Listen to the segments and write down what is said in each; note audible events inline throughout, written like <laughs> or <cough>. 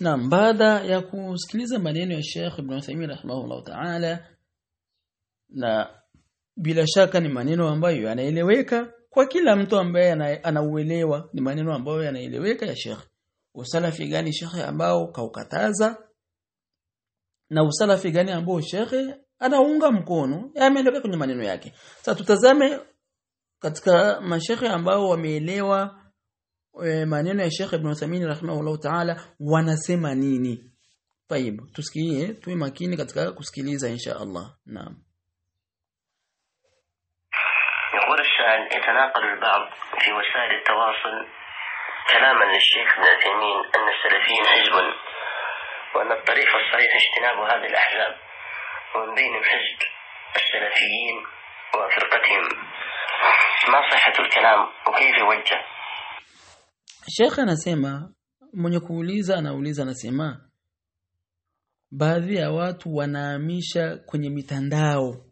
Naam, baada ya kusikiliza maneno ya Sheikh Ibn Uthaymeen rahimahullah ta'ala na bila shaka ni maneno ambayo yanaeleweka kwa kila mtu ambaye anauelewa ni maneno ambayo yanaeleweka ya Sheikh. Usalafi gani Sheikh ambao kaukataza na usalafi gani ambao Sheikh anaunga mkono yameeleweka kwenye maneno yake. Sasa tutazame katika mashekhe ambao wameelewa maneno ya Sheikh Ibn Uthaymeen rahimahullah ta'ala wanasema nini. Tayib, tusikie tuwe makini katika kusikiliza insha Allah. Naam. يقول السائل يتناقل البعض في وسائل التواصل كلاما للشيخ ابن عثيمين أن السلفيين حزب وأن الطريق الصحيح اجتناب هذه الأحزاب ومن بينهم حزب السلفيين وفرقتهم ما صحة الكلام وكيف يوجه Sheikh anasema mwenye kuuliza anauliza anasema baadhi ya watu wanaamisha kwenye mitandao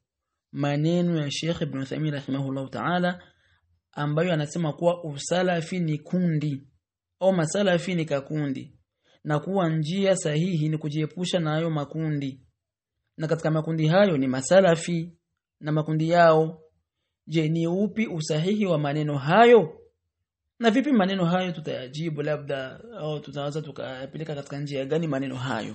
maneno ya Sheikh Ibn Uthaymeen rahimahullah ta'ala ambayo anasema kuwa usalafi ni kundi. Au masalafi ni kakundi. Na kuwa njia sahihi ni kujiepusha na hayo makundi. Na katika makundi hayo ni masalafi na makundi yao. Je ni upi usahihi wa maneno hayo na vipi maneno hayo tutayajibu labda au tutaweza tukayapeleka katika njia gani maneno hayo?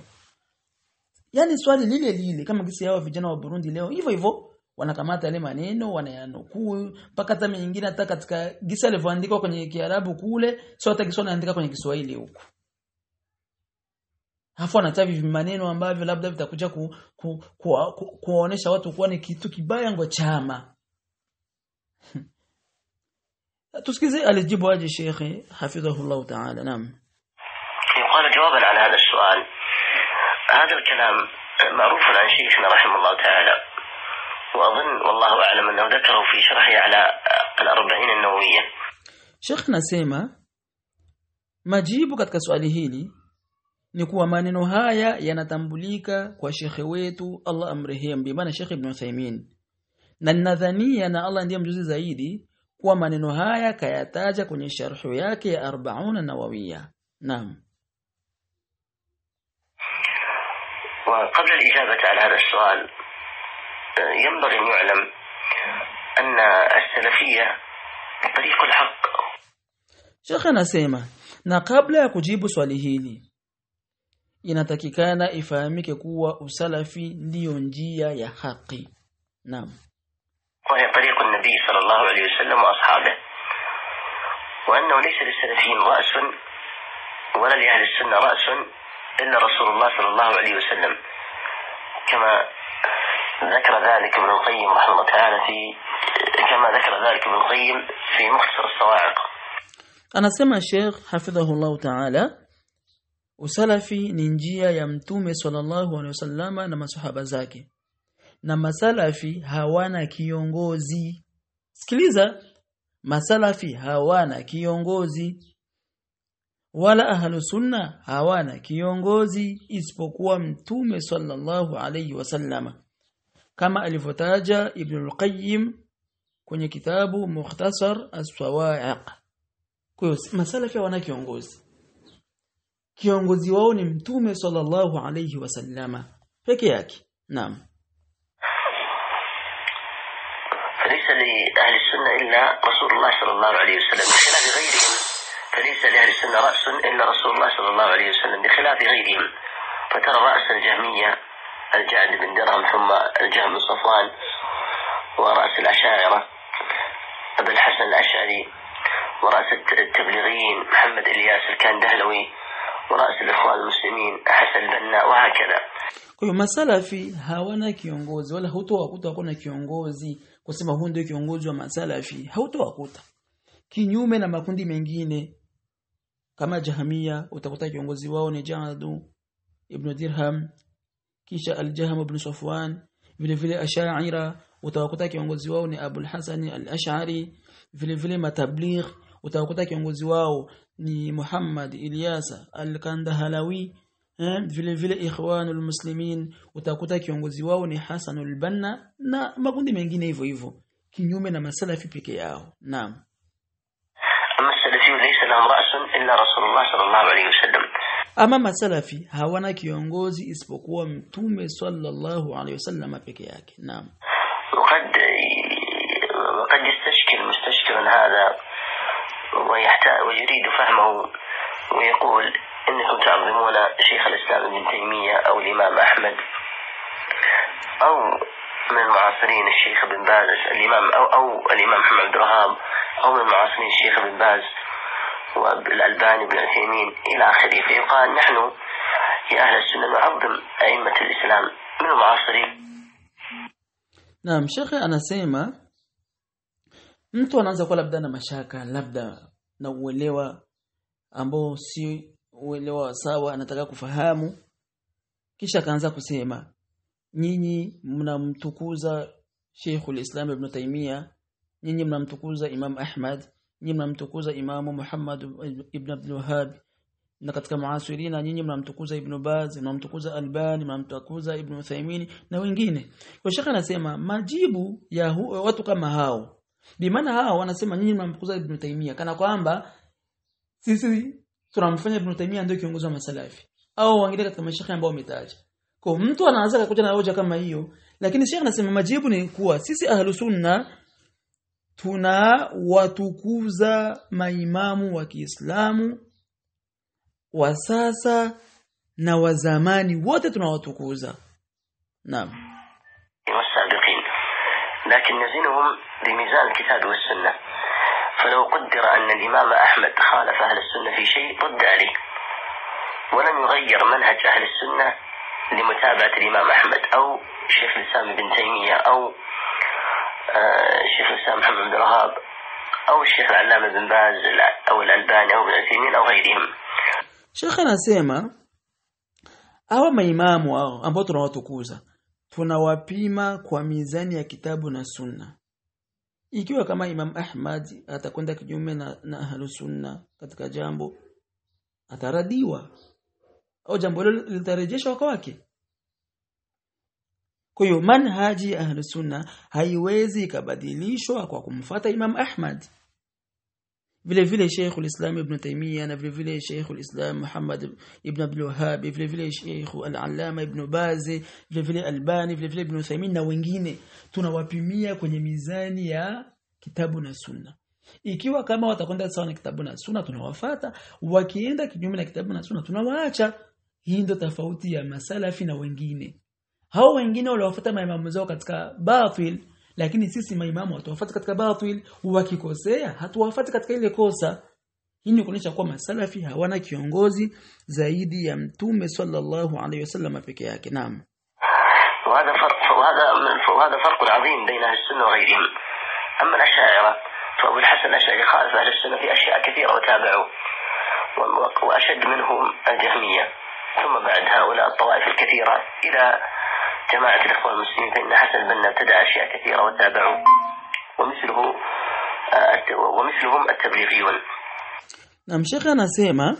Yani swali lile lile kama gisi hao vijana wa Burundi leo hivyo hivyo wanakamata yale maneno wanayanukuu mpaka hata mengine hata katika gisa alivyoandikwa kwenye Kiarabu kule sio hata Kiswahili anaandika kwenye Kiswahili huko Hafu anatavi maneno ambavyo labda vitakuja ku, ku, ku, ku, kuonesha watu kuwa ni kitu kibaya ngo chama تسكيزي الجيب واجي شيخي حفظه الله تعالى. نعم. يقال جوابا على هذا السؤال. هذا الكلام معروف عن شيخنا رحمه الله تعالى. وأظن والله أعلم أنه ذكره في شرحه على الأربعين النووية. شيخنا سيما ما جيبه كتك سؤالي هيلي؟ نكوى ما ننهاية ينتنبليك وشيخي ويتو الله أمرهيم. بمانا شيخ ابن عثيمين. na nadhania na Allah ndiye kuwa maneno haya kayataja kwenye sharhu yake ya 40 nawawiya naam وقبل الإجابة على هذا السؤال آه، ينبغي أن يعلم أن السلفية طريق الحق Sheikh anasema na kabla ya kujibu swali hili inatakikana ifahamike kuwa usalafi ndiyo njia ya haki naam وهي طريق النبي صلى الله عليه وسلم وأصحابه وأنه ليس للسلفيين رأس ولا لأهل السنة رأس إلا رسول الله صلى الله عليه وسلم كما ذكر ذلك ابن القيم رحمه الله تعالى في كما ذكر ذلك ابن القيم في مختصر الصواعق. anasema Sheikh hafidhahullah ta'ala usalafi ni njia ya mtume sallallahu alaihi wasallama na masahaba zake na masalafi hawana kiongozi sikiliza. Masalafi hawana kiongozi. Wala ahlu sunna hawana kiongozi isipokuwa mtume sallallahu alayhi wasallama kama alivyotaja Ibn al-Qayyim kwenye kitabu Mukhtasar as-Sawa'iq. Kwa masalafi hawana kiongozi. Kiongozi wao ni mtume sallallahu alayhi wasallama peke yake. Naam إلا رسول الله صلى الله عليه وسلم بخلاف غيرهم فليس لأهل السنة رأس إلا رسول الله صلى الله عليه وسلم بخلاف غيرهم. فترى رأس الجهمية الجعد بن درهم ثم الجهم بن صفوان ورأس الأشاعرة أبو الحسن الأشعري ورأس الت- التبليغيين محمد إلياس الكاندهلوي ورأس الإخوان المسلمين حسن البنا وهكذا. Kwa hiyo masalafi hawana kiongozi wala hutowakuta hakuna kiongozi. Kusema huyu ndio kiongozi wa masalafi hautowakuta. Kinyume na makundi mengine kama Jahamia utakuta kiongozi wao ni Jadu ibn Dirham kisha Al-Jahm ibn Safwan vile vile ash'aira utawakuta kiongozi wao ni Abul Hasan Al-Ash'ari vile vile matabligh utawakuta kiongozi wao ni Muhammad Ilyasa Al-Kandahalawi vile vile Ikhwanul Muslimin utakuta kiongozi wao ni Hasanul Banna na makundi mengine hivyo hivyo kinyume na masalafi peke yao naam أما السلفيون ليس لهم رأس إلا رسول الله صلى الله عليه وسلم ama masalafi hawana kiongozi isipokuwa mtume sallallahu alaihi wasallam peke yake naam وقد وقد يستشكل مستشكل هذا ويحتاج ويريد فهمه ويقول إنكم تعظمون شيخ الإسلام ابن تيمية أو الإمام أحمد أو من المعاصرين الشيخ بن باز الإمام أو أو الإمام محمد عبد الوهاب أو من المعاصرين الشيخ بن باز والألباني بن عثيمين إلى آخره. فيقال نحن يا أهل السنة نعظم أئمة الإسلام من المعاصرين. Naam, shekhe anasema mtu anaanza kuwa labda na mashaka, labda na uelewa ambao si uelewa sawa, anataka kufahamu, kisha akaanza kusema nyinyi mnamtukuza Sheikhul Islam Ibn Taymiyyah, nyinyi mnamtukuza Imam Ahmad, nyinyi mnamtukuza Imam Muhammad Ibn Abdul Wahhab, na katika muasirina nyinyi mnamtukuza Ibn Baz, mnamtukuza Albani, mnamtukuza Ibn Uthaymeen na wengine. Kwa shaka anasema majibu ya hu, watu kama hao. Bimaana hao wanasema nyinyi mnamtukuza Ibn Taymiyyah kana kwamba sisi tunamfanya Ibn Taymiyyah ndio kiongozi wa masalafi. Au waangalie katika mashaikh ambao wametaja. Kwa mtu anaanza kukuja na hoja kama hiyo lakini Sheikh anasema majibu ni kuwa sisi ahlu sunna tuna watukuza maimamu wa Kiislamu wa sasa na wa zamani wote tunawatukuza. Naam. Wasabiqin lakin nazinhum bimizan alkitab wa sunna. فلو قدر أن الإمام أحمد خالف أهل السنة في شيء رد عليه ولم يغير منهج أهل السنة لمتابعة الإمام أحمد أو شيخ الإسلام ابن تيمية أو آه، شيخ الإسلام محمد بن الوهاب أو الشيخ العلامة بن باز أو الألباني أو ابن عثيمين أو غيرهم Sheikh anasema hawa maimamu hao ambao tunawatukuza tunawapima kwa mizani ya kitabu na sunna. Ikiwa kama Imam Ahmad atakwenda kinyume na, na ahlu sunna katika jambo ataradiwa au jambo hilo litarejeshwa wake. Kwa hiyo manhaji ya ahlu sunna haiwezi ikabadilishwa kwa kumfata Imam Ahmad vile vile Sheikhul Islam Ibn Taymiyyah na vile vile Sheikhul Islam Muhammad Ibn Abdul Wahhab vile vile Sheikh Al-Allama Ibn Baz vile vile Albani vile vile Ibn Uthaymeen na wengine tunawapimia kwenye mizani ya kitabu na sunna. Ikiwa kama watakwenda sawa na kitabu na sunna tunawafata. Wakienda kinyume na kitabu na sunna tunawaacha. Hii ndio tofauti ya masalafi na wengine. Hao wengine waliwafuata maimamu zao katika batil lakini sisi maimamu hatuwafuati katika batil wakikosea hatuwafuati katika ile kosa hii ni kuonyesha kuwa masalafi hawana kiongozi zaidi ya mtume sallallahu alaihi wasallam peke yake naam وهذا فرق وهذا وهذا فرق عظيم بين أهل السنة وغيرهم. اما الاشاعره فابو الحسن الاشعري خالف أهل السنة في اشياء كثيره وتابعوا واشد منهم الجهميه ثم بعد هؤلاء الطوائف الكثيره إلى جماعه الاخوان المسلمين فان حسن البنا ابتدع اشياء كثيره وتابعوا ومثله آه، الت- ومثلهم التبليغيون. na mshekhe anasema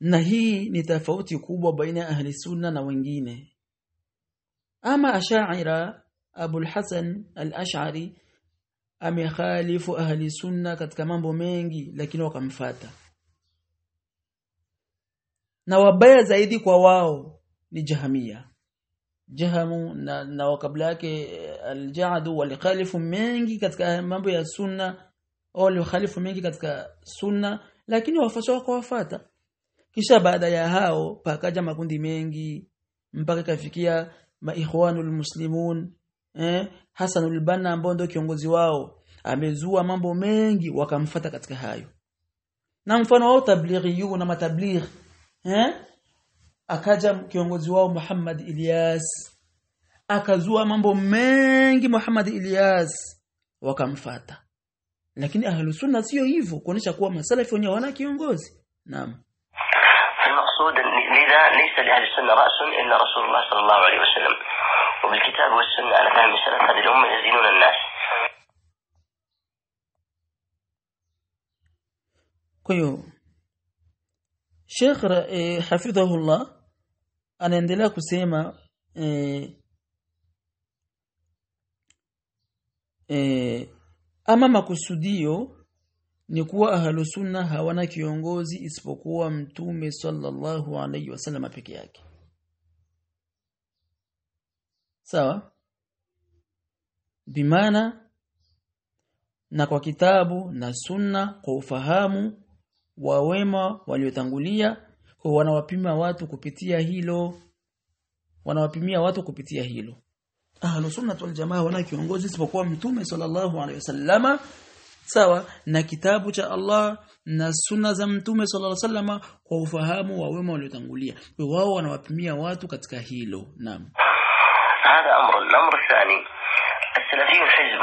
na hii ni tofauti kubwa baina ya ahli sunna na wengine ama ashaira abul hasan al-ash'ari amekhalifu ahli sunna katika mambo mengi lakini wakamfata na wabaya zaidi kwa wao ni jahamia. Jahamu na, na kabla yake eh, aljadu walikhalifu mengi katika mambo ya sunna walikhalifu mengi katika sunna lakini wafuasi wako wafata kisha baada ya hao pakaja makundi mengi mpaka kafikia maikhwanul muslimun eh Hasanul Banna ambao ndio kiongozi wao amezua mambo mengi wakamfata katika hayo. Na mfano wao tablighiyu na matabligh eh akaja kiongozi wao Muhammad Ilyas akazua mambo mengi Muhammad Ilyas wakamfata lakini ahlu sunna sio hivyo kuonesha kuwa masalafi wenyewe wana kiongozi naam فالمقصود أن لذا ليس لأهل السنة رأس إلا رسول الله صلى الله عليه وسلم وبالكتاب والسنة على فهم سلف هذه الأمة يزينون الناس kwa hiyo Sheikh eh, hafidhahullah anaendelea kusema eh, eh, ama makusudio ni kuwa ahlusunna hawana kiongozi isipokuwa mtume sallallahu alaihi wasallam peke yake. Sawa? Bimaana na kwa kitabu na sunna kwa ufahamu wa wema waliotangulia wanawapima watu kupitia hilo wanawapimia watu kupitia hilo ahlu sunna wal jamaa wana kiongozi isipokuwa mtume sallallahu alaihi wasallama sawa na kitabu cha Allah na sunna za mtume sallallahu alaihi wasallama kwa ufahamu wa wema waliotangulia wao wanawapimia watu katika hilo naam هذا أمر الأمر الثاني السلفي حزب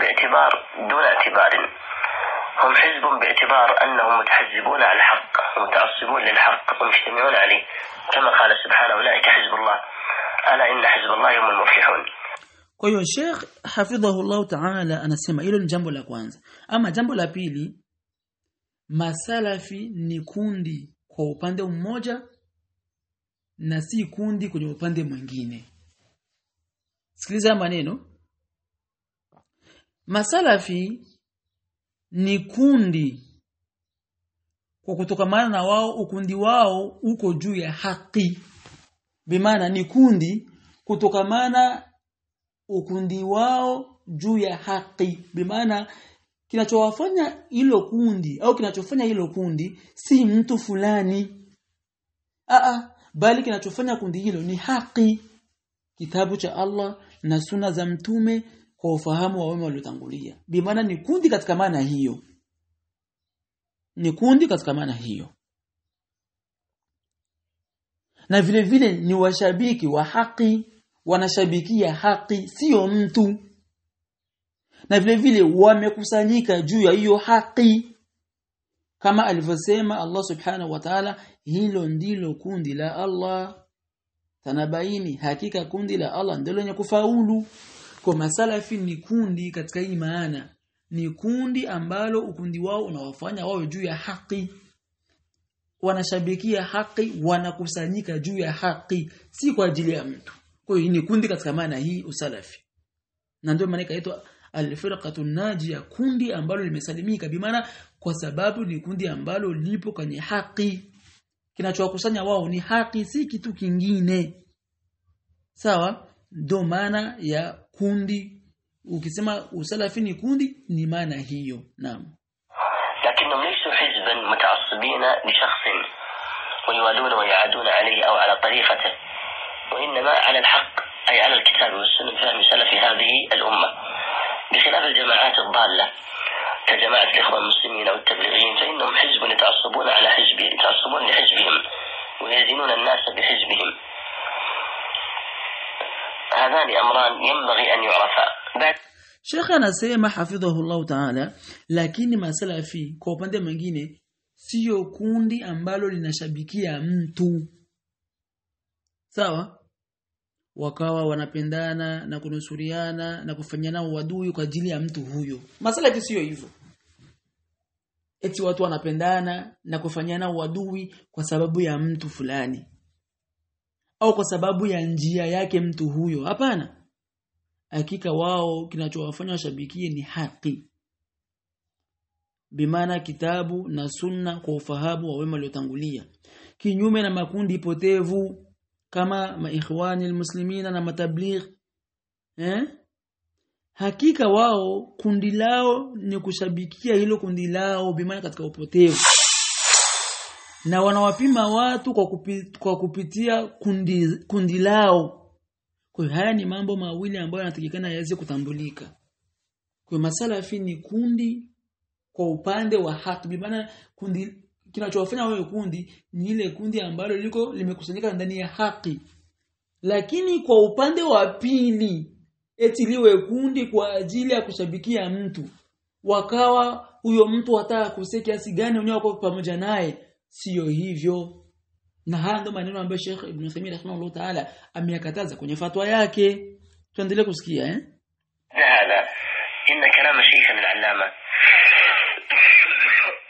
باعتبار دون اعتبار هم حزب باعتبار أنهم متحزبون على الحق ومتعصبون للحق ومجتمعون عليه كما قال سبحانه أولئك حزب الله ألا إن حزب الله هم المفلحون Kwa hiyo Sheikh hafidhahullah ta'ala anasema hilo ni jambo la kwanza. Ama jambo la pili masalafi ni kundi kwa upande mmoja na si kundi kwenye upande mwingine. Sikiliza maneno. Masalafi ni kundi. Kwa kutokamana na wao ukundi wao uko juu ya haki. Bimaana ni kundi kutokamana ukundi wao juu ya haki. Bimaana kinachowafanya hilo kundi au kinachofanya hilo kundi si mtu fulani. Aa, bali kinachofanya kundi hilo ni haki. Kitabu cha Allah na suna za mtume kwa ufahamu wa wema waliotangulia. Bimaana ni kundi katika maana hiyo. Ni kundi katika maana hiyo. Na vile vile ni washabiki wa haki wanashabikia haki sio mtu. Na vile vile wamekusanyika juu ya hiyo haki. Kama alivyosema Allah subhanahu wa ta'ala hilo ndilo kundi la Allah. Tanabaini hakika kundi la Allah ndilo lenye kufaulu kwa masalafi ni kundi katika hii maana ni kundi ambalo ukundi wao unawafanya wao juu ya haki. Wanashabikia haki wanakusanyika juu ya haki si kwa ajili ya mtu. Kwa hiyo ni kundi katika maana hii usalafi. Na ndio maana ikaitwa al-firqatu najia kundi ambalo limesalimika. Bimaana kwa sababu ni kundi ambalo lipo kwenye haki. Kinachowakusanya wao ni haki si kitu kingine. Sawa ndio maana ya kundi. Ukisema usalafi ni kundi ni maana hiyo. Naam. لكنهم ليسوا حزبا متعصبين لشخص ويوالون ويعادون عليه أو على طريقته وإنما على الحق أي على الكتاب والسنة فهم سلف هذه الأمة بخلاف الجماعات الضالة كجماعة الإخوان المسلمين أو التبليغيين فإنهم حزب يتعصبون على حزب يتعصبون لحزبهم ويزنون الناس بحزبهم هذان أمران ينبغي أن يعرفا بعد Sheikh anasema hafidhahullah ta'ala lakini masalafi kwa upande mwingine sio kundi ambalo linashabikia mtu sawa wakawa wanapendana na kunusuriana na kufanyana uadui kwa ajili ya mtu huyo masalafi sio hivyo eti watu wanapendana na kufanyana uadui kwa sababu ya mtu fulani au kwa sababu ya njia yake mtu huyo? Hapana. Hakika wao kinachowafanya washabikie ni haki. Bimaana kitabu na sunna kwa ufahamu wa wema waliotangulia. Kinyume na makundi potevu kama maikhwani almuslimina na matabligh eh? Hakika wao kundi lao ni kushabikia hilo kundi lao bimaana katika upotevu na wanawapima watu kwa, kupi, kwa kupitia kundi, kundi lao kwa haya ni mambo mawili ambayo yanatakikana yaweze kutambulika. Kwa masalafi ni kundi kwa upande wa haki. Bimaana kundi kinachowafanya wao kundi ni ile kundi ambalo liko limekusanyika ndani ya haki. Lakini kwa upande wa pili eti liwe kundi kwa ajili ya kushabikia mtu. Wakawa huyo mtu hata akosea kiasi gani wako pamoja naye sio hivyo. Na haya ndio maneno ambayo Sheikh Ibn Uthaymeen rahimahullah ta'ala ameyakataza kwenye fatwa yake. Tuendelee kusikia eh? هذا إن كلام شيخنا العلامة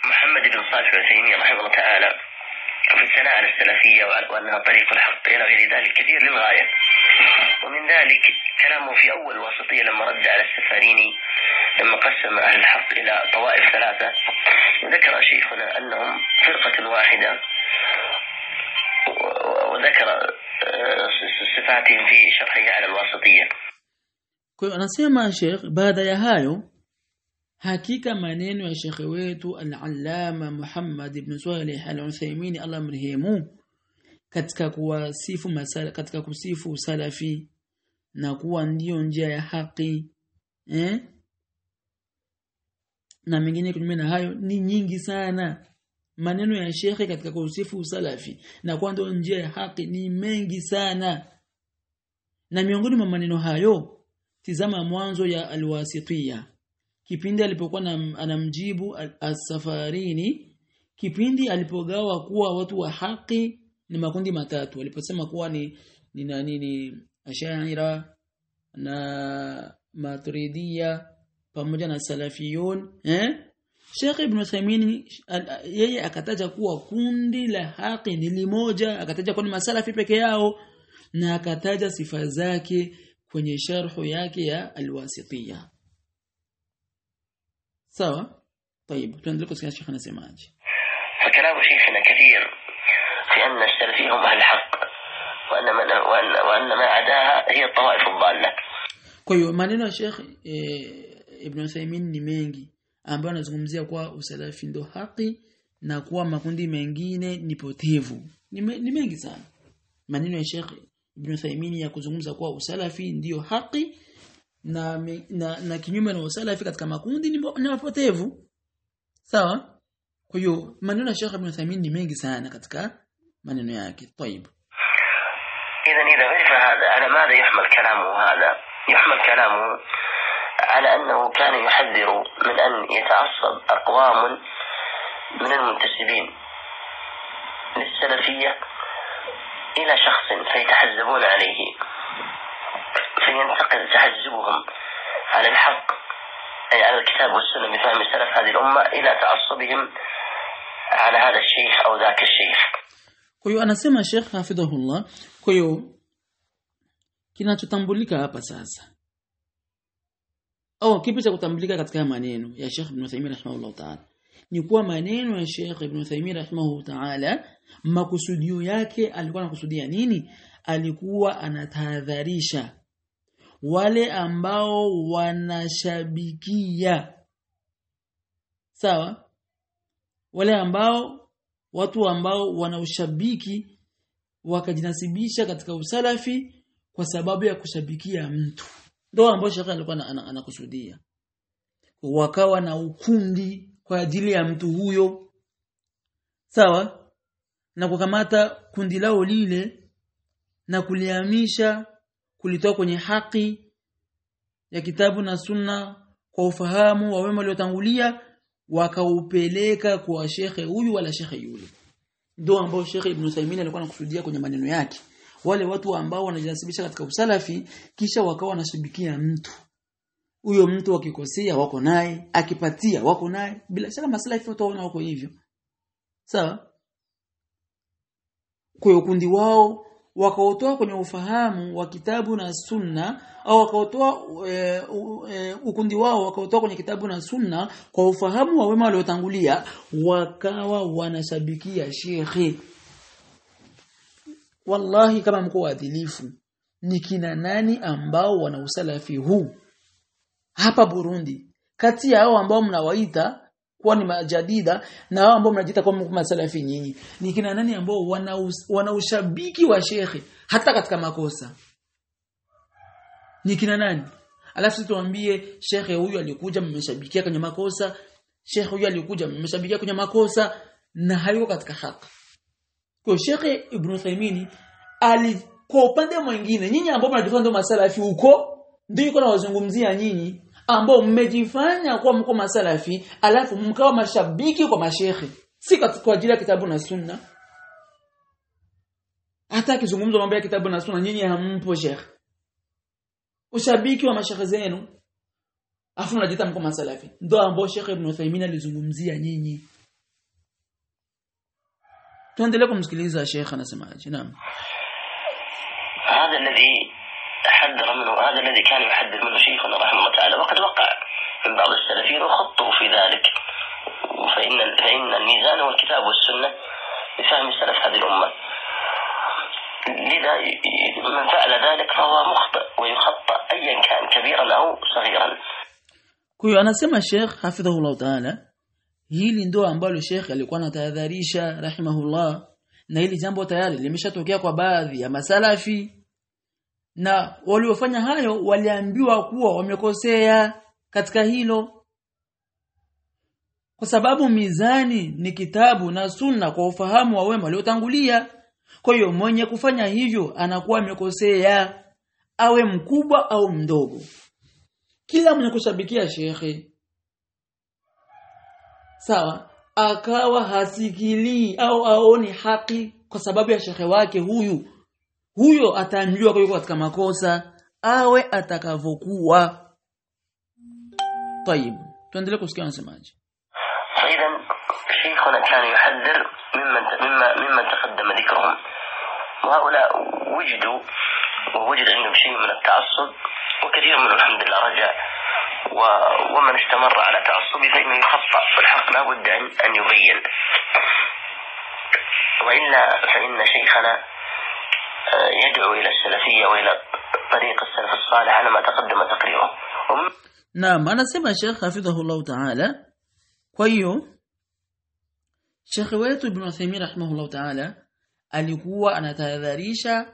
محمد بن صالح العثيمين رحمه الله تعالى في الثناء على السلفية وأنها طريق الحق إلى غير ذلك كثير للغاية ومن ذلك كلامه في أول وسطية لما رد على السفاريني لما قسم أهل الحق إلى طوائف ثلاثة ذكر شيخنا أنهم فرقة واحدة وذكر آه، صفاتهم في شرحه على الواسطية أنسيما شيخ بعد يهايو هكيكا منين يا شيخ ويتو العلامة محمد بن صالح العثيمين الله مرهيمو كتك كواسيف مسال كتك كوسيف سلفي نقوى نديو نجا يا حقي إيه؟ Na mengine kinyume na hayo ni nyingi sana. Maneno ya shekhe katika kusifu usalafi na kuwa ndio njia ya haki ni mengi sana. Na miongoni mwa maneno hayo tizama mwanzo ya alwasitia kipindi alipokuwa na- anamjibu asafarini kipindi alipogawa kuwa watu wa haki ni makundi matatu. Aliposema kuwa ni ni nani ni ashaira na maturidia pamoja na salafiyun eh Sheikh Ibn Uthaymeen al- yeye akataja kuwa kundi la haki ni limoja akataja kuwa ni masalafi peke yao na akataja sifa zake kwenye sharhu yake ya alwasitiya sawa طيب tuendelee kusikia Sheikh anasemaje فكلام شيخنا كثير في أن السلفية هم أهل الحق وأن, من وأن, وأن ما عداها هي الطوائف الضالة Kwa hiyo maneno ya Sheikh e, Ibn Uthaymeen ni mengi ambayo anazungumzia kwa usalafi ndo haki na kuwa makundi mengine ni potevu. Ni, me, ni mengi sana. Maneno ya Sheikh Ibn Uthaymeen ya kuzungumza kuwa usalafi ndiyo haki na, me- na, na kinyume na usalafi katika makundi ni, mo- ni mapotevu. Sawa? Kwa hiyo maneno ya Sheikh Ibn Uthaymeen ni mengi sana katika maneno yake. طيب إذا إذا عرف هذا على ماذا يحمل كلامه هذا يحمل كلامه على أنه كان يحذر من أن يتعصب أقوام من المنتسبين للسلفية إلى شخص فيتحزبون عليه فينتقل تحزبهم على الحق أي على الكتاب والسنة بفهم سلف هذه الأمة إلى تعصبهم على هذا الشيخ أو ذاك الشيخ. Kwa anasema Sheikh Hafidhahullah, kwa hiyo kinachotambulika hapa sasa au kipi cha kutambulika katika maneno ya Sheikh Ibn Uthaymeen rahimahullah ta'ala? Ni kuwa maneno ya Sheikh Ibn Uthaymeen rahimahullah ta'ala makusudio yake alikuwa anakusudia nini? Alikuwa anatahadharisha wale ambao wanashabikia. Sawa? Wale ambao watu ambao wana ushabiki wakajinasibisha katika usalafi kwa sababu ya kushabikia mtu ndio ambao shekhe alikuwa ana- ana- anakusudia. Wakawa na ukundi kwa ajili ya mtu huyo. Sawa? Na kukamata kundi lao lile na kulihamisha kulitoa kwenye haki ya kitabu na sunna kwa ufahamu wa wema waliotangulia wakaupeleka kwa shekhe huyu wala shekhe yule. Ndio ambao shekhe Ibn Saimin alikuwa anakusudia kwenye maneno yake wale watu ambao wanajinasibisha katika usalafi kisha wakawa wanashabikia mtu. Huyo mtu akikosea wako naye. Akipatia wako naye. Bila shaka maslahi wote wana wako hivyo. Sawa? Kwa ukundi kundi wao wakaotoa kwenye ufahamu wa kitabu na sunna au wakaotoa e, e, ukundi wao wakaotoa kwenye kitabu na sunna kwa ufahamu wa wema waliotangulia wakawa wanashabikia shekhe wallahi kama mko waadilifu ni kina nani ambao wana usalafi huu? Hapa Burundi kati ya hao ambao mnawaita kuwa ni majadida na hao ambao mnajiita kwa masalafi nyinyi ni kina nani ambao wana, wana ushabiki wa shekhe hata katika makosa? Ni kina nani? Alafu tuambie shekhe huyu alikuja mmeshabikia kwenye makosa. Shekhe huyu alikuja mmeshabikia kwenye makosa. Na hayuko katika haki kwa Sheikh Ibn Uthaymeen ali kwa upande mwingine nyinyi ambao mnajifanya ndio masalafi huko ndio yuko nawazungumzia nyinyi ambao mmejifanya kuwa mko masalafi alafu mkawa mashabiki kwa mashehe si kwa ajili ya kitabu na sunna. Hata akizungumza mambo ya kitabu na sunna nyinyi hampo shekhe ushabiki wa mashekhe zenu afu mnajiita mko masalafi. Ndio ambao Sheikh Ibn Uthaymeen alizungumzia nyinyi tuendelee kumsikiliza Sheikh anasemaje naam هذا الذي حذر منه هذا الذي كان يحذر منه شيخنا رحمه الله تعالى وقد وقع من بعض السلفيين وخطوا في ذلك. فإن فإن الميزان هو الكتاب والسنة بفهم سلف هذه الأمة. لذا من فعل ذلك فهو مخطئ ويخطأ أيا كان كبيرا أو صغيرا. Kwa hiyo anasema Sheikh hafidhahullah taala hili ndio ambalo Sheikh alikuwa anatahadharisha rahimahullah. Na hili jambo tayari limeshatokea kwa baadhi ya masalafi. Na waliofanya hayo waliambiwa kuwa wamekosea katika hilo. Kwa sababu mizani ni kitabu na sunna kwa ufahamu wa wema waliotangulia. Kwa hiyo mwenye kufanya hivyo anakuwa amekosea awe mkubwa au mdogo. Kila mwenye kushabikia shekhe sawa akawa hasikilii au aoni haki kwa sababu ya shekhe wake huyu huyo ataambiwa kwa katika makosa awe atakavyokuwa طيب tuendelee kusikia anasemaje فإذا شيخنا كان يحذر ممن مما ممن تقدم ذكرهم وهؤلاء وجدوا ووجد عندهم شيء من التعصب وكثير منهم الحمد لله رجع ومن استمر على تعصبه فإنه يخطأ والحق لا بد أن يبين. وإلا فإن شيخنا آه، يدعو إلى السلفية وإلى طريق السلف الصالح على ما تقدم تقريره. نعم أنا سمع شيخ حفظه الله تعالى. كويو. شيخ ويتو بن عثيمين رحمه الله تعالى alikuwa anatahadharisha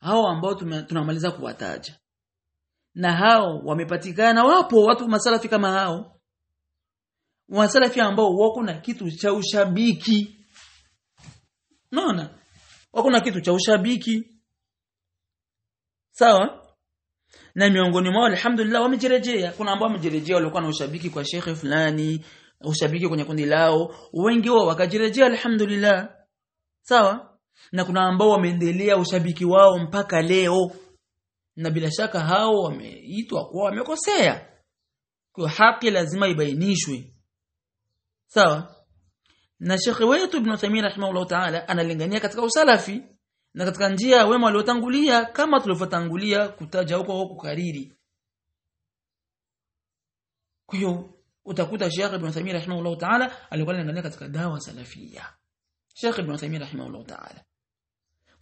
hao تنعمل tunamaliza kuwataja na hao wamepatikana. Wapo watu masalafi kama hao. Masalafi ambao wako na kitu cha ushabiki. Naona wako na kitu cha ushabiki. Sawa? Na miongoni mwao alhamdulillah wamejirejea kuna ambao wamejirejea walikuwa na ushabiki kwa shekhe fulani ushabiki kwenye kundi lao. Wengi wao wakajirejea alhamdulillah. Sawa? Na kuna ambao wameendelea ushabiki wao mpaka leo na bila shaka hao wameitwa kuwa wamekosea. Kwa haki lazima ibainishwe. Sawa? Na shekhe wetu ibn Uthaymeen rahimahullah ta'ala analingania katika usalafi na katika njia wema waliotangulia kama tulivyotangulia kutaja huko huko kariri. Kwa hiyo utakuta Sheikh Ibn Uthaymeen rahimahullah ta'ala alikuwa analingania katika dawa salafia. Sheikh Ibn Uthaymeen rahimahullah ta'ala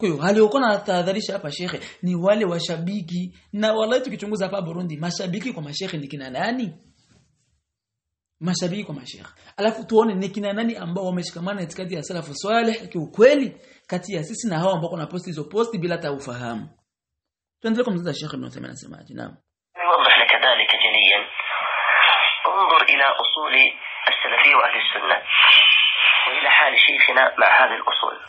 kwa hiyo aliokuwa anatahadharisha hapa shekhe ni wale washabiki na wallahi tukichunguza hapa Burundi mashabiki kwa mashekhe ni kina nani mashabiki kwa mashekhe alafu tuone ni kina nani ambao wameshikamana itikadi ya salafu salih kiukweli kati ya sisi na hao ambao kuna posti hizo posti bila hata ufahamu tuendelee kumzungumza Sheikh Ibn Uthaymeen anasemaje naam يوضح لك ذلك جليا انظر إلى أصول السلفية وأهل السنة وإلى حال شيخنا مع هذه الأصول.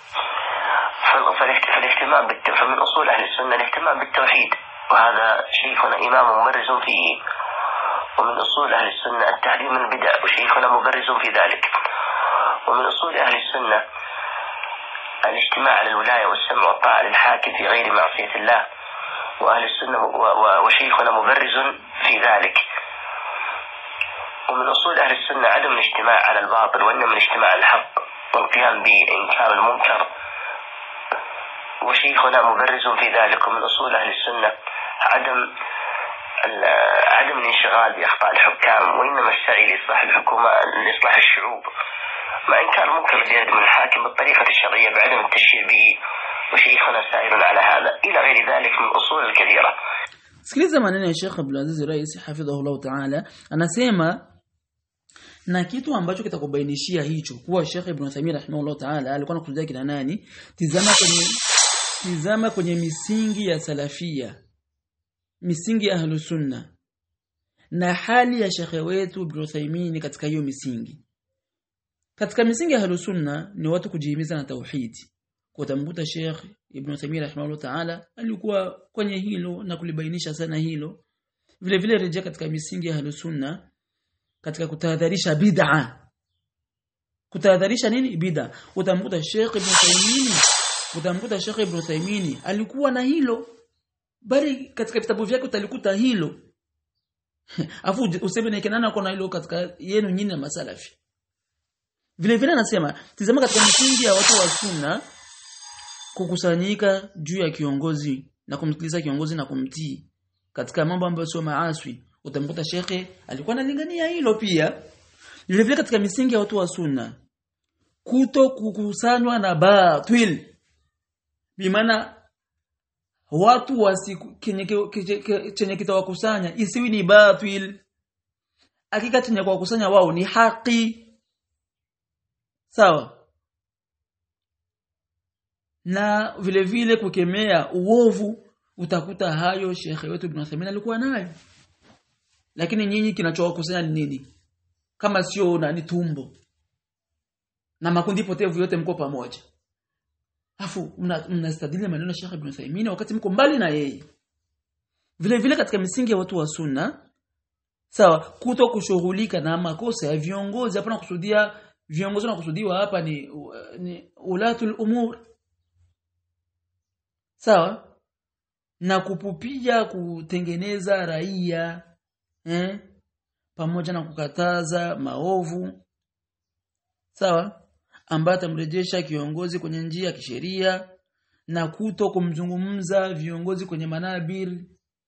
فال- فالاهت- فالاهتمام. فمن أصول أهل السنة الاهتمام بالتوحيد وهذا شيخنا إمام مبرز فيه. ومن أصول أهل السنة التحذير من البدع وشيخنا مبرز في ذلك. ومن أصول أهل السنة الاجتماع على الولاية والسمع والطاعة للحاكم في غير معصية الله. وأهل السنة وشيخنا مبرز في ذلك. ومن أصول أهل السنة عدم الاجتماع على الباطل وإنما الاجتماع على الحق والقيام بإنكار المنكر. وشيخنا مبرز في ذلك ومن أصول أهل السنة عدم عدم الانشغال بأخطاء الحكام وإنما السعي لإصلاح الحكومة لإصلاح الشعوب. مع إنكار المنكر الذي من الحاكم بالطريقة الشرعية بعدم التشهير به. وشيخنا سائر على هذا. إلى غير ذلك من الأصول الكثيرة Sikiliza maneno ya Sheikh Abdul Aziz Rais hafidhahullah ta'ala anasema na kitu ambacho kitakubainishia hicho kuwa Sheikh Ibn Uthaymeen rahimahullah ta'ala alikuwa anakusudia kina nani? Tizama kwenye tizama kwenye misingi ya salafia misingi ya ahlu sunna na hali ya shekhe wetu Ibn Uthaymeen katika hiyo misingi. Katika misingi ya ahlu sunna ni watu kujihimiza na tauhidi kwa utamkuta Sheikh Ibn Uthaymeen rahimahullah ta'ala alikuwa kwenye hilo na kulibainisha sana hilo. Vile vile rejea katika misingi ya ahlu sunna katika kutahadharisha bid'a. Kutahadharisha nini? Bid'a. Utamkuta Sheikh Ibn Taymiyyah utamkuta Sheikh Ibn Taymiyyah alikuwa na hilo. Bali katika vitabu vyake utalikuta hilo. <laughs> Afu useme na kinana kuna hilo katika yenu nyinyi na masalafi? Vile vile anasema tizama katika msingi ya watu wa sunna kukusanyika juu ya kiongozi na kumsikiliza kiongozi na kumtii katika mambo ambayo sio maaswi utamkuta shekhe alikuwa analingania hilo pia. Vile vile katika misingi ya watu wa sunna kuto kukusanywa na batil. Bimaana watu wasikenye kitawakusanya isiwi ni batil. Hakika chenye kuwakusanya wao ni haki. Sawa? Na vile vile kukemea uovu utakuta hayo shekhe wetu Ibn Uthaymeen alikuwa nayo lakini nyinyi kinachowakusanya ni nini? Kama sio nani tumbo. Na makundi potevu yote mko pamoja. Afu mnastadili maneno ya Sheikh Ibn wakati mko mbali na yeye. Vile vile katika misingi ya watu wa sunna sawa kuto kushughulika na makosa ya viongozi. Hapana kusudia viongozi na kusudiwa hapa ni, ni ulatul umur. Sawa? Na kupupia kutengeneza raia eh pamoja na kukataza maovu sawa ambaye atamrejesha kiongozi kwenye njia ya kisheria na kuto kumzungumza viongozi kwenye manabir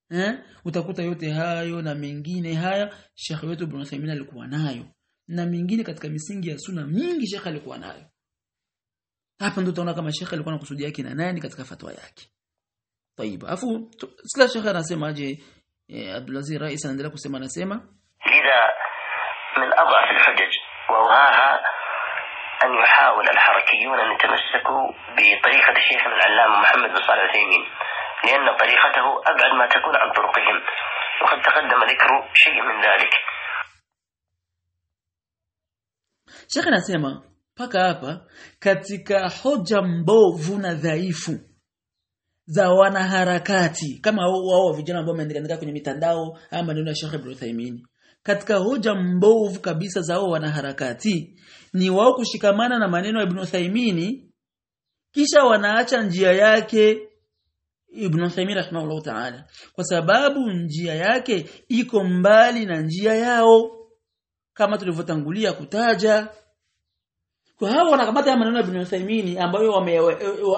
eh utakuta yote hayo na mengine haya Sheikh wetu Ibn Uthaymeen alikuwa nayo na mengine katika misingi ya suna mingi Sheikh alikuwa nayo hapa ndio utaona kama Sheikh alikuwa anakusudia kina nani katika fatwa yake طيب afu sila Sheikh anasemaje عبد الوزير rais anaendelea kusema anasema lidha min adhaf alhujaj wa awhaha an yuhawil alharakiyun an yatamasaku bitariqati shaykhina alallama Muhammad bin Salih al-Uthaymeen لأن طريقته أبعد ما تكون عن طرقهم وقد تقدم ذكر شيء من ذلك Sheikh anasema mpaka hapa katika hoja mbovu na dhaifu za wanaharakati kama wao vijana ambao wameandika kwenye mitandao ama maneno ya Sheikh Ibrahim Thaimini katika hoja mbovu kabisa za wao wanaharakati ni wao kushikamana na maneno ya Ibn Thaimini kisha wanaacha njia yake Ibn Thaimini rahimahullah ta'ala. Kwa sababu njia yake iko mbali na njia yao kama tulivyotangulia kutaja kwa hao wanakamata ya maneno ya Ibn Uthaymeen ambayo wame,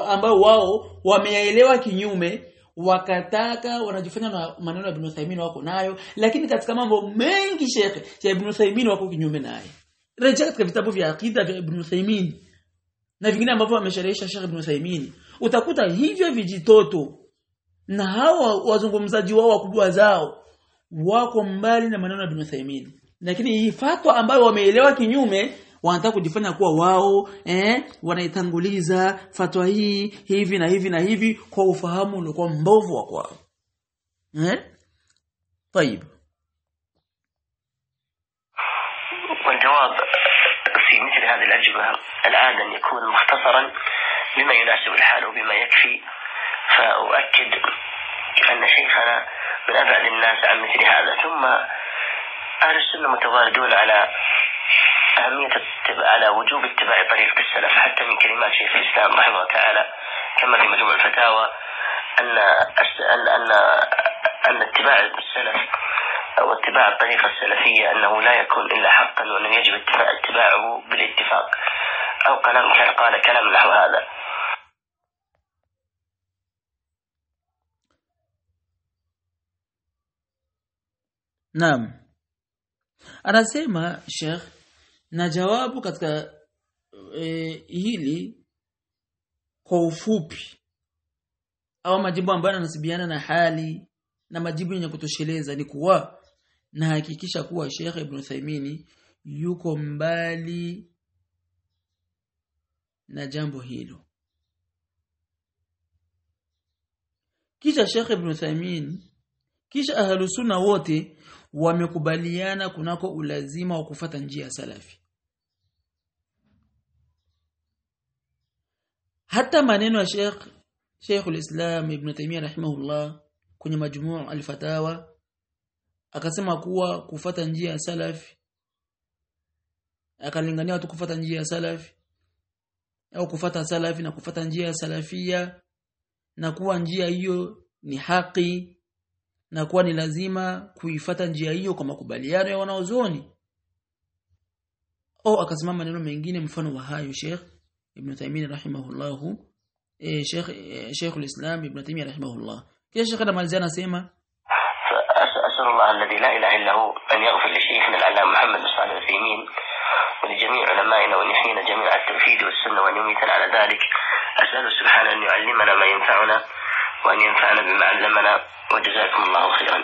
ambayo wao wameyaelewa kinyume wakataka wanajifanya na maneno ya Ibn Uthaymeen wako nayo lakini katika mambo mengi shekhe ya Ibn Uthaymeen wako kinyume naye. Rejea katika vitabu vya akida vya Ibn Uthaymeen na vingine ambavyo amesharehesha Sheikh Ibn Uthaymeen utakuta hivyo vijitoto na hawa wazungumzaji wao wakubwa zao wako mbali na maneno ya Ibn Uthaymeen lakini hii fatwa ambayo wameelewa kinyume wanataka kujifanya kuwa wao eh wanaitanguliza fatwa hii hivi na hivi na hivi kwa ufahamu uliokuwa mbovu wa kwao. Eh? طيب والجواب في مثل هذه الأجوبة العادة أن يكون مختصرا بما يناسب الحال وبما يكفي فأؤكد أن شيخنا من أبعد الناس عن مثل هذا ثم أهل السنة متواردون على أهمية على وجوب اتباع طريقة السلف حتى من كلمات شيخ الإسلام رحمه الله تعالى كما في مجموع الفتاوى أن أن أن, أن اتباع السلف أو اتباع الطريقة السلفية أنه لا يكون إلا حقا وأنه يجب اتباعه بالاتفاق أو كلام قال كلام نحو هذا Naam. Anasema Sheikh na jawabu katika e, hili kwa ufupi au majibu ambayo yanasibiana na hali na majibu yenye kutosheleza ni kuwa na hakikisha kuwa Sheikh Ibn Uthaymeen yuko mbali na jambo hilo. Kisha Sheikh Ibn Uthaymeen kisha ahlu sunna wote wamekubaliana kunako ulazima wa kufata njia ya salafi. Hata maneno ya Sheikh Sheikh al-Islam Ibn Taymiyyah rahimahullah kwenye majmuu al-fatawa akasema kuwa kufata njia ya salafi akalingania watu kufata njia ya salafi au kufata salafi na kufata njia ya salafia na kuwa njia hiyo ni haki na kuwa ni lazima kuifata njia hiyo kwa makubaliano ya wanaozoni au akasimama maneno mengine mfano wa hayo Sheikh Ibn Taymiyyah rahimahullah eh Sheikh eh, Sheikh al-Islam Ibn Taymiyyah rahimahullah kisha Sheikh anamalizia anasema وأسأل الله الذي لا إله إلا هو أن يغفر لشيخنا العلامة محمد بن صالح العثيمين ولجميع علمائنا وأن يحيينا جميع التوحيد والسنة وأن يميتنا على ذلك أسأله سبحانه أن يعلمنا ما ينفعنا وأن ينفعنا بما علمنا وجزاكم الله خيرا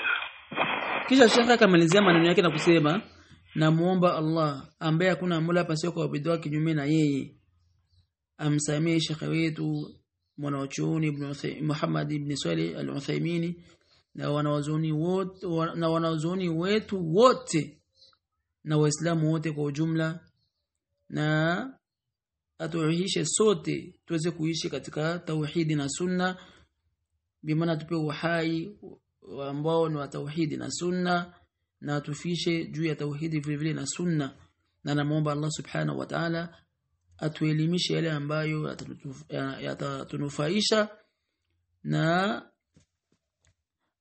kisha shekhe akamalizia maneno yake na kusema namuomba Allah ambaye hakuna mola pasiyo kuabudiwa kinyume na yeye amsamee shekhe wetu mwanachuoni ibn Uthai- Muhammad ibn Salih al-Uthaymeen na wanawazuoni wote wa- na wanawazuoni wetu wote na waislamu wote kwa ujumla na atuhishe sote tuweze kuishi katika tauhidi na sunna bimaana tupe uhai ambao ni wa tauhidi na sunna na tufishe juu ya tauhidi vile vile na sunna. Na namuomba Allah subhanahu wa ta'ala atuelimishe yale ambayo yatatunufaisha na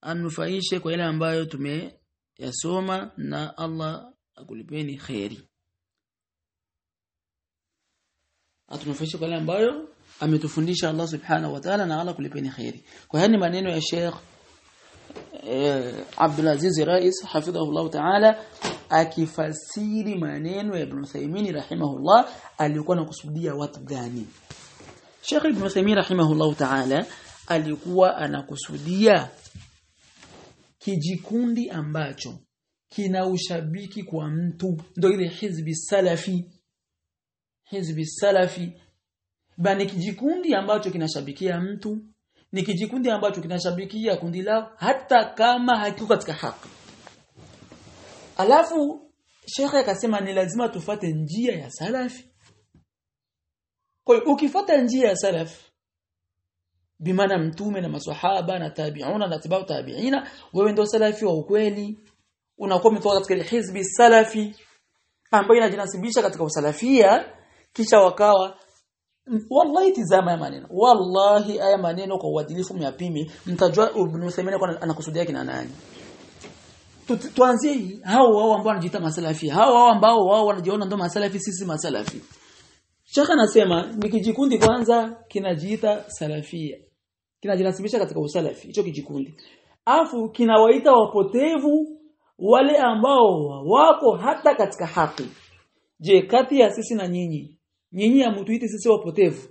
anufaishe kwa yale ambayo tumeyasoma na Allah akulipeni khairi atunufaishe kwa yale ambayo ametufundisha Allah subhanahu wa ta'ala na Allah kulipeni khairi kwa hiyo ni maneno ya Sheikh eh, Abdul Aziz Rais hafidhahullah ta'ala akifasiri maneno ya Ibn Uthaymeen rahimahullah alikuwa anakusudia watu gani? Sheikh Ibn Uthaymeen rahimahullah ta'ala alikuwa anakusudia kijikundi ambacho kina ushabiki kwa mtu. Ndio ile hizbi salafi. Hizbi salafi bani kijikundi ambacho kinashabikia mtu ni kijikundi ambacho kinashabikia kundi lao hata kama hakiko katika haki. Alafu shekhe akasema ni lazima tufate njia ya salafi kwa hiyo ukifuata njia ya salafi bimaana mtume na maswahaba na tabiuna na tibau tabiina wewe ndio salafi wa ukweli. Unakuwa umetoka katika hizbi salafi ambayo inajinasibisha katika usalafia kisha wakawa wallahi tizama ya maneno. Wallahi haya maneno kwa uadilifu myapimi mtajua ibn Uthaymeen kwa anakusudia kina nani. Tu- tuanzie hao wao ambao wanajiita masalafi. Hao wao ambao wao wanajiona ndio masalafi sisi masalafi. Shaka nasema ni kijikundi kwanza kinajiita salafia. Kinajinasibisha katika usalafi. Hicho kijikundi. Afu kinawaita wapotevu wale ambao wako hata katika haki. Je kati ya sisi na nyinyi nyinyi hamtuiti sisi wapotevu.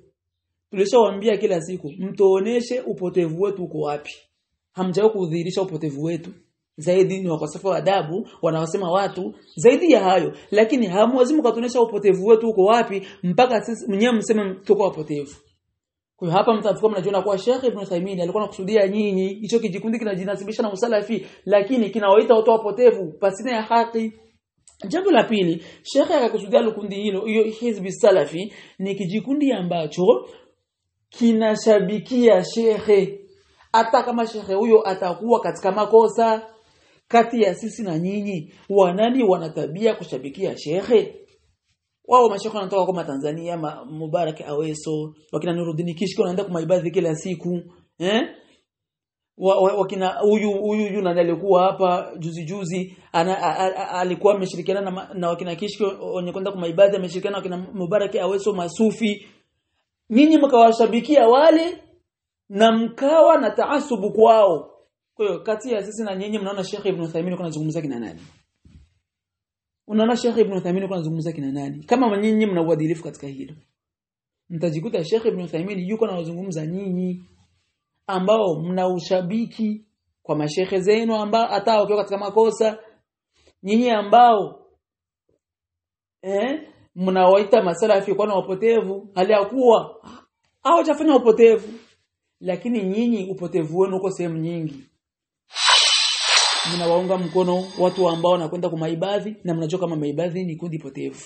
Tulishawaambia kila siku mtuoneshe upotevu wetu uko wapi. Hamjao kudhihirisha upotevu wetu. Zaidi ni wakosefu wa adabu wanawasema watu zaidi ya hayo. Lakini hamwazimu katuonesha upotevu wetu uko wapi mpaka sisi mwenyewe mseme tuko wapotevu. Kwa hapa mtafikwa mnajiona kwa Sheikh Ibn Taymiyyah alikuwa anakusudia nyinyi. Hicho kijikundi kinajinasibisha na usalafi lakini kinawaita watu wapotevu pasina ya haki Jambo la pili, Sheikh akakusudia kundi hilo hiyo hizbi salafi ni kijikundi ambacho kinashabikia shekhe hata kama shekhe huyo atakuwa katika makosa kati ya sisi na nyinyi wanani wanatabia kushabikia shekhe wao mashekhe wanatoka kwa Tanzania Mubarak Aweso wakina Nuruddin Kishki wanaenda kwa kila siku eh wakina huyu huyu huyu nani alikuwa hapa juzi juzi ana, alikuwa ameshirikiana na, na wakina Kishki wenye kwenda kwa maibadhi ameshirikiana wakina Mubarak Aweso masufi. Nyinyi mkawashabikia wale na mkawa na taasubu kwao. Kwa hiyo kati ya sisi na nyinyi mnaona Sheikh Ibn Uthaymeen kuna zungumza kina nani? Unaona Sheikh Ibn Uthaymeen kuna zungumza kina nani? Kama nyinyi mna uadilifu katika hilo mtajikuta Sheikh Ibn Uthaymeen yuko na wazungumza nyinyi ambao mna ushabiki kwa mashehe zenu ambao hata wakiwa katika makosa nyinyi ambao eh mnawaita masalafi kwa wapotevu hali ya kuwa hawajafanya upotevu. Lakini nyinyi upotevu wenu uko sehemu nyingi. Mnawaunga mkono watu ambao wanakwenda kwa maibadhi na mnajua kama maibadhi ni kundi potevu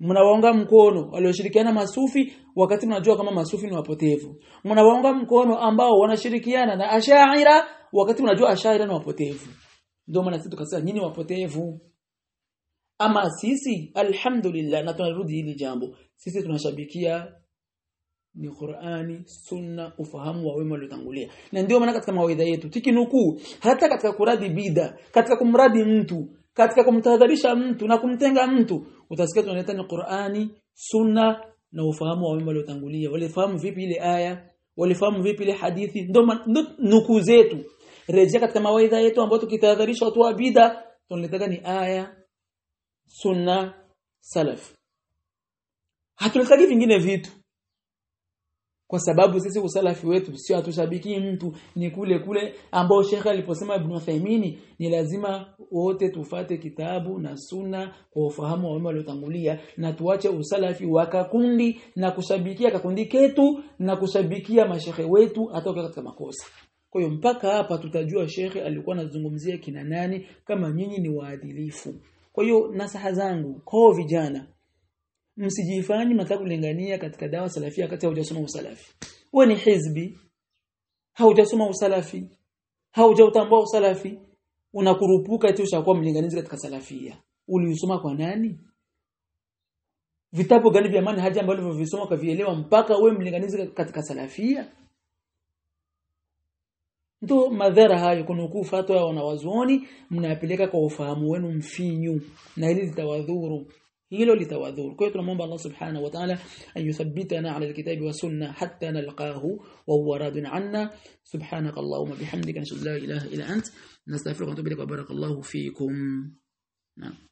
mnawaunga mkono walioshirikiana masufi wakati mnajua kama masufi ni wapotevu. Mnawaunga mkono ambao wanashirikiana na ashaira wakati mnajua ashaira ni wapotevu. Ndio maana sisi tukasema nyinyi wapotevu. Ama sisi alhamdulillah na tunarudi hili jambo. Sisi tunashabikia ni Qur'ani, Sunna, ufahamu wa wema waliotangulia. Na ndio maana katika mawaidha yetu tikinukuu hata katika kuradi bida, katika kumradi mtu, katika kumtahadharisha mtu na kumtenga mtu, utasikia tunaleta ni Qur'ani, Sunna na ufahamu wa wema waliotangulia. Walifahamu vipi ile aya? Walifahamu vipi ile hadithi? Ndio ma- nukuu zetu. rejea katika mawaidha yetu ambayo tukitahadharisha watu wa bid'a tunaletaga ni aya sunna salaf hatuletagi vingine vitu kwa sababu sisi usalafi wetu sio hatushabiki mtu ni kule kule ambao Sheikh aliposema Ibn Uthaymeen ni lazima wote tufate kitabu na sunna kwa ufahamu wa wema waliotangulia na tuache usalafi wa kakundi na kushabikia kakundi ketu na kushabikia mashehe wetu hata katika makosa. Kwa hiyo mpaka hapa tutajua shekhe alikuwa anazungumzia kina nani kama nyinyi ni waadilifu. Kwa hiyo nasaha zangu kwa vijana msijifanyi mtaka kulingania katika dawa salafia wakati haujasoma usalafi. Wewe ni hizbi. Haujasoma usalafi. Haujautambua usalafi. Unakurupuka eti ushakuwa mlinganizi katika salafia uliusoma kwa nani? Vitabu gani vya maana haja ambavyo ulivisoma ukavielewa mpaka uwe mlinganizi katika salafia ndo madhara hayo kunukuu fatwa ya wanawazuoni mnayapeleka kwa ufahamu wenu mfinyu na hili litawadhuru hilo litawadhuru kwa hiyo tunamwomba Allah subhanahu wa ta'ala ayuthabbitana ala alkitabi wa sunna hatta nalqahu wa huwa radun anna subhanaka allahumma bihamdika nashhadu la ilaha illa ant nastaghfiruka wa natubu ilaik